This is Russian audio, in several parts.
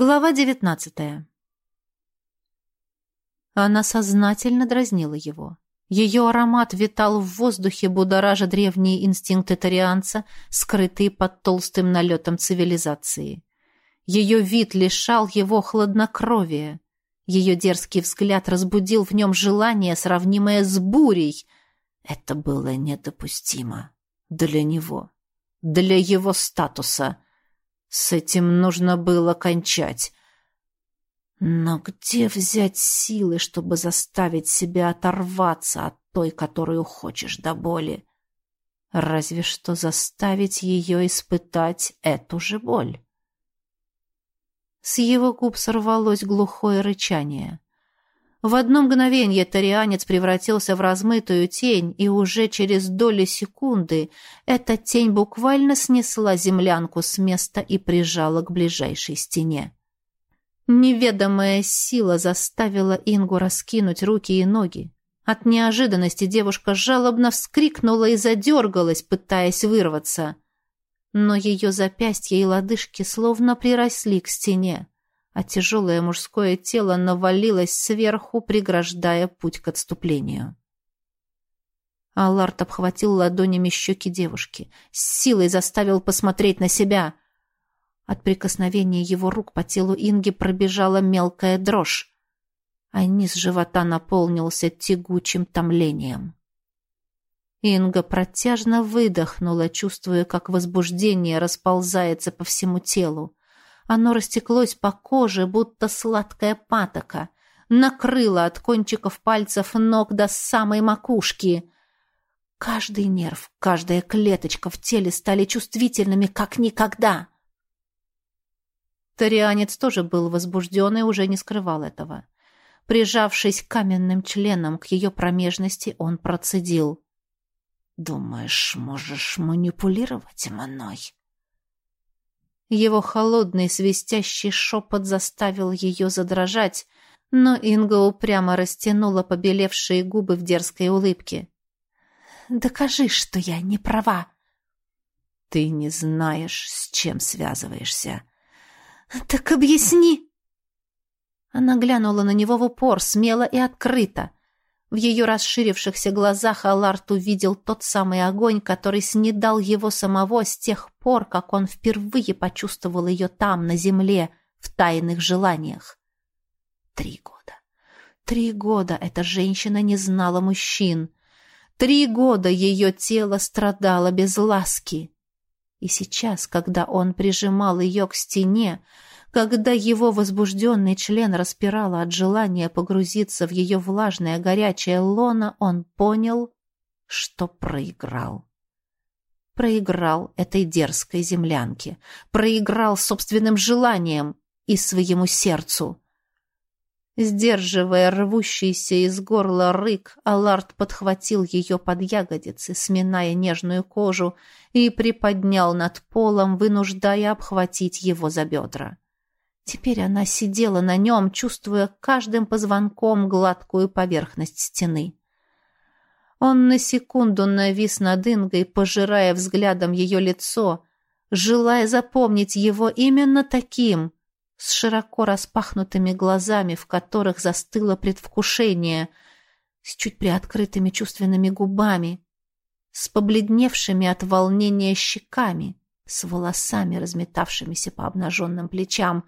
Глава девятнадцатая. Она сознательно дразнила его. Ее аромат витал в воздухе, будоража древние инстинкты тарианца, скрытые под толстым налетом цивилизации. Ее вид лишал его хладнокровия. Ее дерзкий взгляд разбудил в нем желание, сравнимое с бурей. Это было недопустимо. Для него. Для его статуса. С этим нужно было кончать. Но где взять силы, чтобы заставить себя оторваться от той, которую хочешь до боли? Разве что заставить ее испытать эту же боль. С его губ сорвалось глухое рычание. В одно мгновение тарианец превратился в размытую тень, и уже через доли секунды эта тень буквально снесла землянку с места и прижала к ближайшей стене. Неведомая сила заставила Ингу раскинуть руки и ноги. От неожиданности девушка жалобно вскрикнула и задергалась, пытаясь вырваться. Но ее запястья и лодыжки словно приросли к стене, а тяжелое мужское тело навалилось сверху, преграждая путь к отступлению. Аллард обхватил ладонями щеки девушки, с силой заставил посмотреть на себя — от прикосновения его рук по телу Инги пробежала мелкая дрожь, а низ живота наполнился тягучим томлением. Инга протяжно выдохнула, чувствуя, как возбуждение расползается по всему телу. Оно растеклось по коже, будто сладкая патока, накрыло от кончиков пальцев ног до самой макушки. Каждый нерв, каждая клеточка в теле стали чувствительными, как никогда — Тарианец тоже был возбужден и уже не скрывал этого. Прижавшись каменным членом к ее промежности, он процедил. «Думаешь, можешь манипулировать мной?» Его холодный свистящий шепот заставил ее задрожать, но Инга упрямо растянула побелевшие губы в дерзкой улыбке. «Докажи, что я не права!» «Ты не знаешь, с чем связываешься», «Так объясни!» Она глянула на него в упор, смело и открыто. В ее расширившихся глазах Аларт увидел тот самый огонь, который снедал его самого с тех пор, как он впервые почувствовал ее там, на земле, в тайных желаниях. Три года. Три года эта женщина не знала мужчин. Три года ее тело страдало без ласки. И сейчас, когда он прижимал ее к стене, когда его возбужденный член распирало от желания погрузиться в ее влажное горячее лоно, он понял, что проиграл. Проиграл этой дерзкой землянке, проиграл собственным желанием и своему сердцу. Сдерживая рвущийся из горла рык, Аларт подхватил ее под ягодицы, сминая нежную кожу, и приподнял над полом, вынуждая обхватить его за бедра. Теперь она сидела на нем, чувствуя каждым позвонком гладкую поверхность стены. Он на секунду навис над Ингой, пожирая взглядом ее лицо, желая запомнить его именно таким — с широко распахнутыми глазами, в которых застыло предвкушение, с чуть приоткрытыми чувственными губами, с побледневшими от волнения щеками, с волосами, разметавшимися по обнаженным плечам,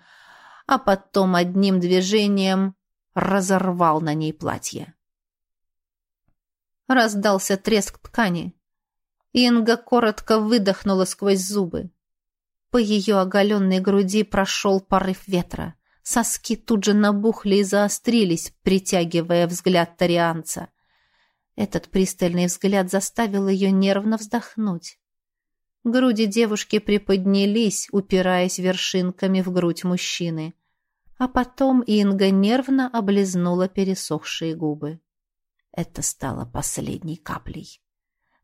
а потом одним движением разорвал на ней платье. Раздался треск ткани. Инга коротко выдохнула сквозь зубы. По ее оголенной груди прошел порыв ветра. Соски тут же набухли и заострились, притягивая взгляд тарианца. Этот пристальный взгляд заставил ее нервно вздохнуть. Груди девушки приподнялись, упираясь вершинками в грудь мужчины. А потом Инга нервно облизнула пересохшие губы. Это стало последней каплей.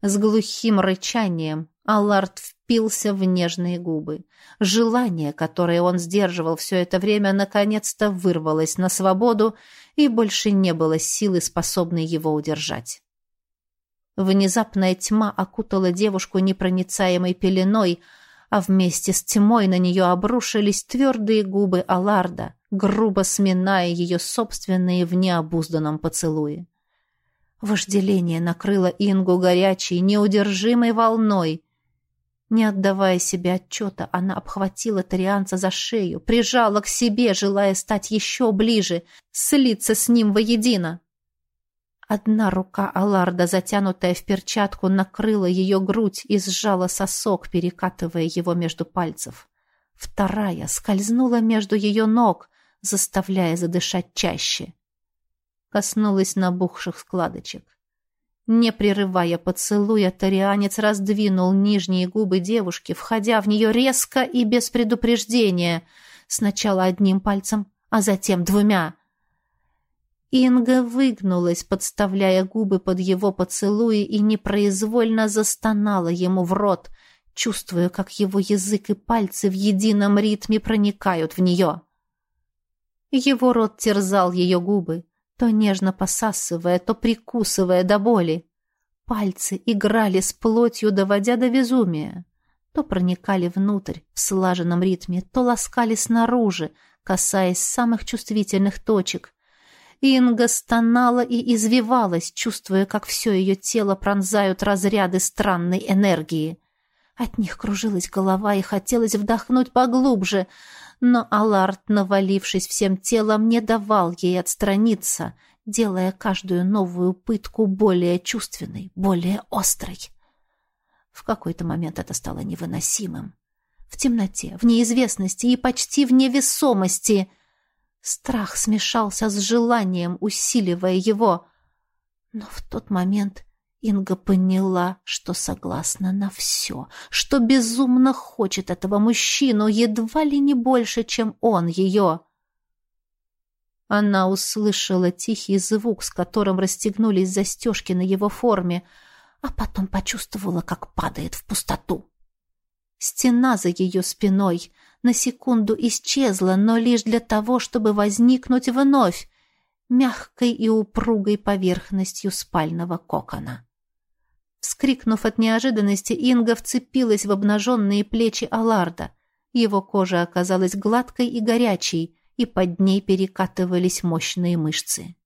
С глухим рычанием Аллард впился в нежные губы. Желание, которое он сдерживал все это время, наконец-то вырвалось на свободу, и больше не было силы, способной его удержать. Внезапная тьма окутала девушку непроницаемой пеленой, а вместе с тьмой на нее обрушились твердые губы Аларда, грубо сминая ее собственные в необузданном поцелуе. Вожделение накрыло Ингу горячей, неудержимой волной. Не отдавая себе отчета, она обхватила Торианца за шею, прижала к себе, желая стать еще ближе, слиться с ним воедино. Одна рука Аларда, затянутая в перчатку, накрыла ее грудь и сжала сосок, перекатывая его между пальцев. Вторая скользнула между ее ног, заставляя задышать чаще. Коснулась набухших складочек. Не прерывая поцелуя, тарианец раздвинул нижние губы девушки, входя в нее резко и без предупреждения, сначала одним пальцем, а затем двумя — Инга выгнулась, подставляя губы под его поцелуи и непроизвольно застонала ему в рот, чувствуя, как его язык и пальцы в едином ритме проникают в нее. Его рот терзал ее губы, то нежно посасывая, то прикусывая до боли. Пальцы играли с плотью, доводя до безумия. То проникали внутрь в слаженном ритме, то ласкали снаружи, касаясь самых чувствительных точек, Инга стонала и извивалась, чувствуя, как все ее тело пронзают разряды странной энергии. От них кружилась голова и хотелось вдохнуть поглубже, но Аларт, навалившись всем телом, не давал ей отстраниться, делая каждую новую пытку более чувственной, более острой. В какой-то момент это стало невыносимым. В темноте, в неизвестности и почти в невесомости — Страх смешался с желанием, усиливая его. Но в тот момент Инга поняла, что согласна на все, что безумно хочет этого мужчину, едва ли не больше, чем он ее. Она услышала тихий звук, с которым расстегнулись застежки на его форме, а потом почувствовала, как падает в пустоту. Стена за ее спиной на секунду исчезла, но лишь для того, чтобы возникнуть вновь, мягкой и упругой поверхностью спального кокона. Вскрикнув от неожиданности, Инга вцепилась в обнаженные плечи Аларда. Его кожа оказалась гладкой и горячей, и под ней перекатывались мощные мышцы.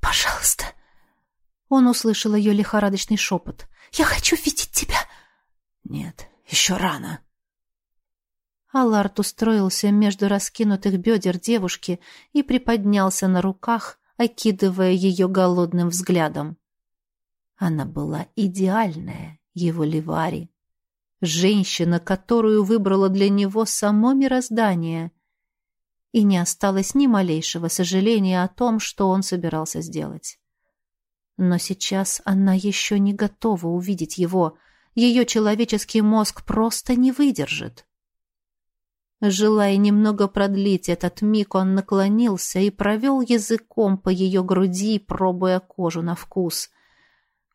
«Пожалуйста!» Он услышал ее лихорадочный шепот. «Я хочу видеть тебя!» «Нет, еще рано!» Аларт устроился между раскинутых бедер девушки и приподнялся на руках, окидывая ее голодным взглядом. Она была идеальная, его Ливари. Женщина, которую выбрало для него само мироздание. И не осталось ни малейшего сожаления о том, что он собирался сделать. Но сейчас она еще не готова увидеть его. Ее человеческий мозг просто не выдержит. Желая немного продлить этот миг, он наклонился и провел языком по ее груди, пробуя кожу на вкус.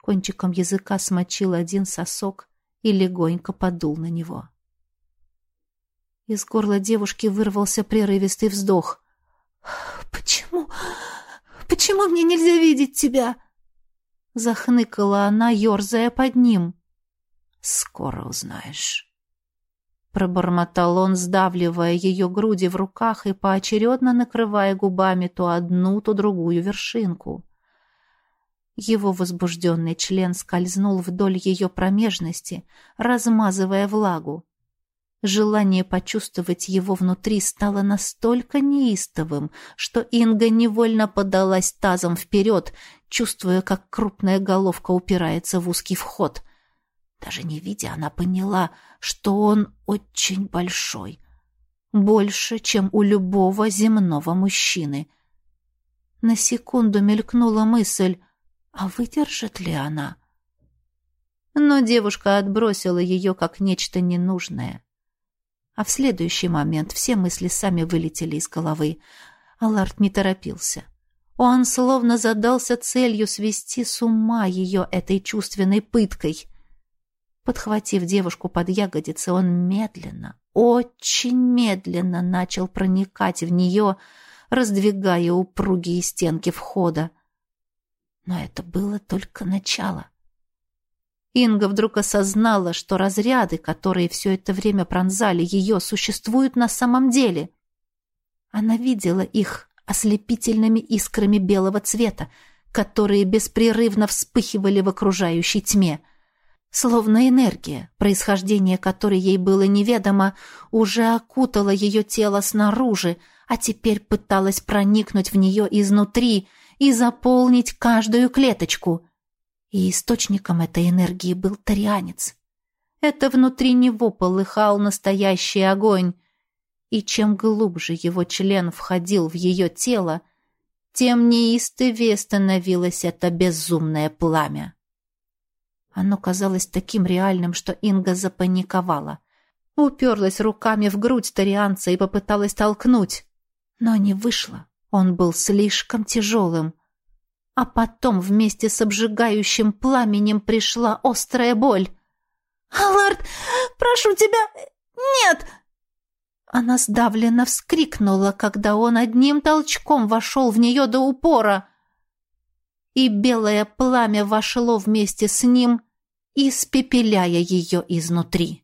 Кончиком языка смочил один сосок и легонько подул на него. Из горла девушки вырвался прерывистый вздох. «Почему? Почему мне нельзя видеть тебя?» Захныкала она, ерзая под ним. «Скоро узнаешь» пробормотал он, сдавливая ее груди в руках и поочередно накрывая губами то одну, то другую вершинку. Его возбужденный член скользнул вдоль ее промежности, размазывая влагу. Желание почувствовать его внутри стало настолько неистовым, что Инга невольно подалась тазом вперед, чувствуя, как крупная головка упирается в узкий вход. Даже не видя, она поняла, что он очень большой. Больше, чем у любого земного мужчины. На секунду мелькнула мысль, а выдержит ли она? Но девушка отбросила ее как нечто ненужное. А в следующий момент все мысли сами вылетели из головы. Аларт не торопился. Он словно задался целью свести с ума ее этой чувственной пыткой — Подхватив девушку под ягодицы, он медленно, очень медленно начал проникать в нее, раздвигая упругие стенки входа. Но это было только начало. Инга вдруг осознала, что разряды, которые все это время пронзали ее, существуют на самом деле. Она видела их ослепительными искрами белого цвета, которые беспрерывно вспыхивали в окружающей тьме. Словно энергия, происхождение которой ей было неведомо, уже окутала ее тело снаружи, а теперь пыталась проникнуть в нее изнутри и заполнить каждую клеточку. И источником этой энергии был тарианец. Это внутри него полыхал настоящий огонь, и чем глубже его член входил в ее тело, тем неистовее становилось это безумное пламя. Оно казалось таким реальным, что Инга запаниковала. Уперлась руками в грудь тарианца и попыталась толкнуть. Но не вышло. Он был слишком тяжелым. А потом вместе с обжигающим пламенем пришла острая боль. «Аллард, прошу тебя, нет!» Она сдавленно вскрикнула, когда он одним толчком вошел в нее до упора. И белое пламя вошло вместе с ним, испепеляя ее изнутри.